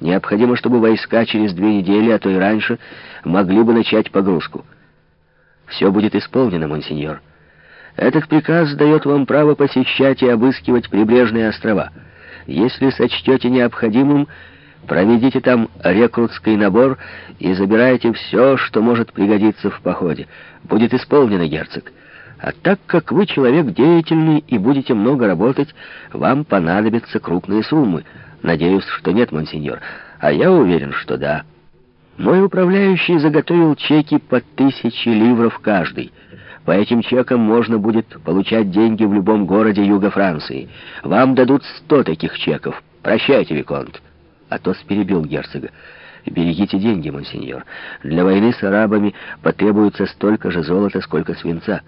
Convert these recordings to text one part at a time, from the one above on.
Необходимо, чтобы войска через две недели, а то и раньше, могли бы начать погрузку. Все будет исполнено, монсеньор. Этот приказ дает вам право посещать и обыскивать прибрежные острова. Если сочтете необходимым, проведите там рекрутский набор и забирайте все, что может пригодиться в походе. Будет исполнено, герцог. А так как вы человек деятельный и будете много работать, вам понадобятся крупные суммы. Надеюсь, что нет, монсеньор. А я уверен, что да. Мой управляющий заготовил чеки по тысяче ливров каждый. По этим чекам можно будет получать деньги в любом городе Юга Франции. Вам дадут сто таких чеков. Прощайте, Виконт. Атос перебил герцога. «Берегите деньги, монсеньор. Для войны с арабами потребуется столько же золота, сколько свинца».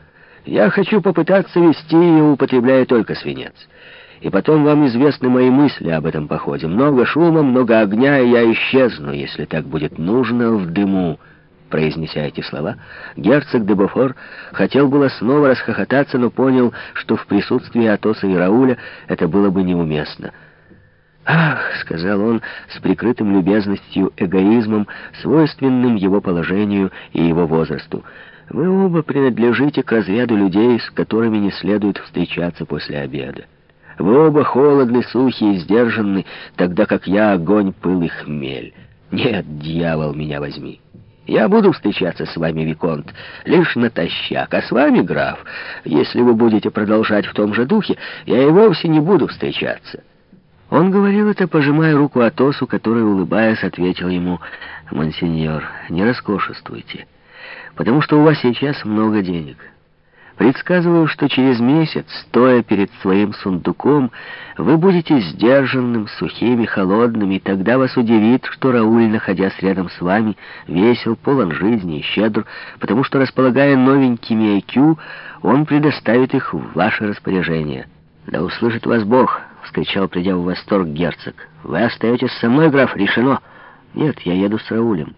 Я хочу попытаться вести ее, употребляя только свинец. И потом вам известны мои мысли об этом походе. Много шума, много огня, и я исчезну, если так будет нужно, в дыму». Произнеся эти слова, герцог де Бофор хотел было снова расхохотаться, но понял, что в присутствии Атоса и Рауля это было бы неуместно. «Ах», — сказал он с прикрытым любезностью эгоизмом, свойственным его положению и его возрасту, — вы оба принадлежите к разряду людей, с которыми не следует встречаться после обеда. Вы оба холодны, сухи и сдержанны, тогда как я огонь, пыл и хмель. Нет, дьявол, меня возьми. Я буду встречаться с вами, Виконт, лишь натощак, а с вами, граф, если вы будете продолжать в том же духе, я и вовсе не буду встречаться». Он говорил это, пожимая руку Атосу, который, улыбаясь, ответил ему, «Монсеньор, не роскошествуйте» потому что у вас сейчас много денег. Предсказываю, что через месяц, стоя перед своим сундуком, вы будете сдержанным, сухим и холодным, и тогда вас удивит, что Рауль, находясь рядом с вами, весел, полон жизни и щедр, потому что, располагая новенькими IQ, он предоставит их в ваше распоряжение. «Да услышит вас Бог!» — вскричал, придя в восторг герцог. «Вы остаетесь со мной, граф, решено!» «Нет, я еду с Раулем».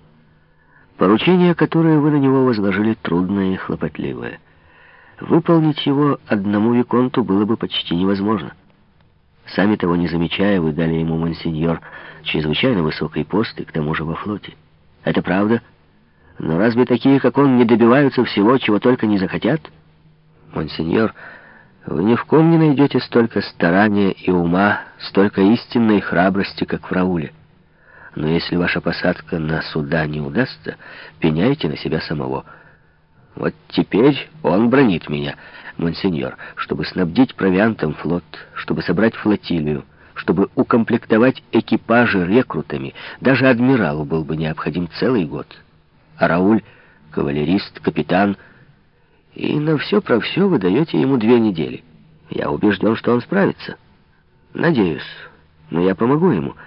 Поручение, которое вы на него возложили, трудное и хлопотливое. Выполнить его одному Виконту было бы почти невозможно. Сами того не замечая, вы дали ему, монсеньор, чрезвычайно высокий пост и к тому же во флоте. Это правда? Но разве такие, как он, не добиваются всего, чего только не захотят? Монсеньор, вы ни в ком не найдете столько старания и ума, столько истинной храбрости, как в Рауле. Но если ваша посадка на суда не удастся, пеняйте на себя самого. Вот теперь он бронит меня, монсеньор, чтобы снабдить провиантом флот, чтобы собрать флотилию, чтобы укомплектовать экипажи рекрутами. Даже адмиралу был бы необходим целый год. А Рауль — кавалерист, капитан. И на все про все вы даете ему две недели. Я убежден, что он справится. Надеюсь, но я помогу ему —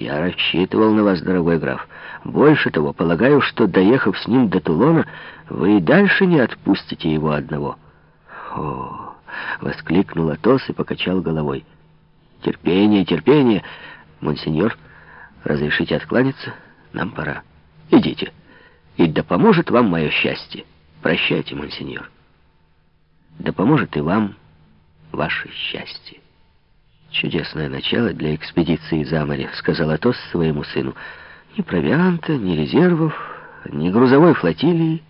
я рассчитывал на вас, дорогой граф. Больше того, полагаю, что, доехав с ним до Тулона, вы и дальше не отпустите его одного. О, воскликнул Атос и покачал головой. Терпение, терпение. Монсеньор, разрешите откланяться? Нам пора. Идите. И да поможет вам мое счастье. Прощайте, монсеньор. Да поможет и вам ваше счастье. «Чудесное начало для экспедиции за море», — сказал Атос своему сыну. «Ни провианта, ни резервов, ни грузовой флотилии.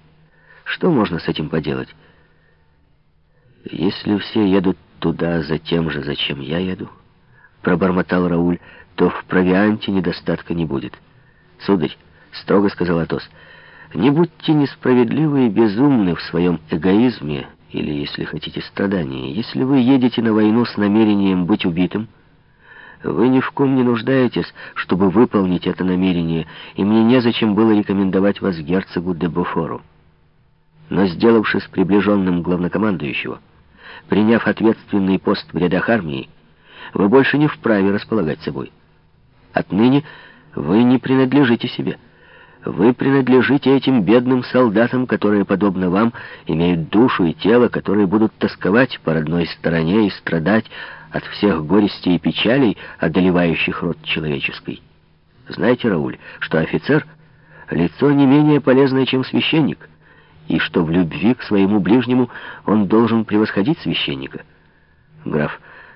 Что можно с этим поделать?» «Если все едут туда за тем же, зачем я еду», — пробормотал Рауль, — «то в провианте недостатка не будет». «Сударь», — строго сказал Атос, — «не будьте несправедливы и безумны в своем эгоизме» или, если хотите, страдания. Если вы едете на войну с намерением быть убитым, вы ни в ком не нуждаетесь, чтобы выполнить это намерение, и мне незачем было рекомендовать вас герцогу де Буфору. Но, сделавшись приближенным главнокомандующего, приняв ответственный пост в рядах армии, вы больше не вправе располагать собой. Отныне вы не принадлежите себе. Вы принадлежите этим бедным солдатам, которые, подобно вам, имеют душу и тело, которые будут тосковать по родной стороне и страдать от всех горестей и печалей, одолевающих род человеческий. Знаете, Рауль, что офицер — лицо не менее полезное, чем священник, и что в любви к своему ближнему он должен превосходить священника. Граф, —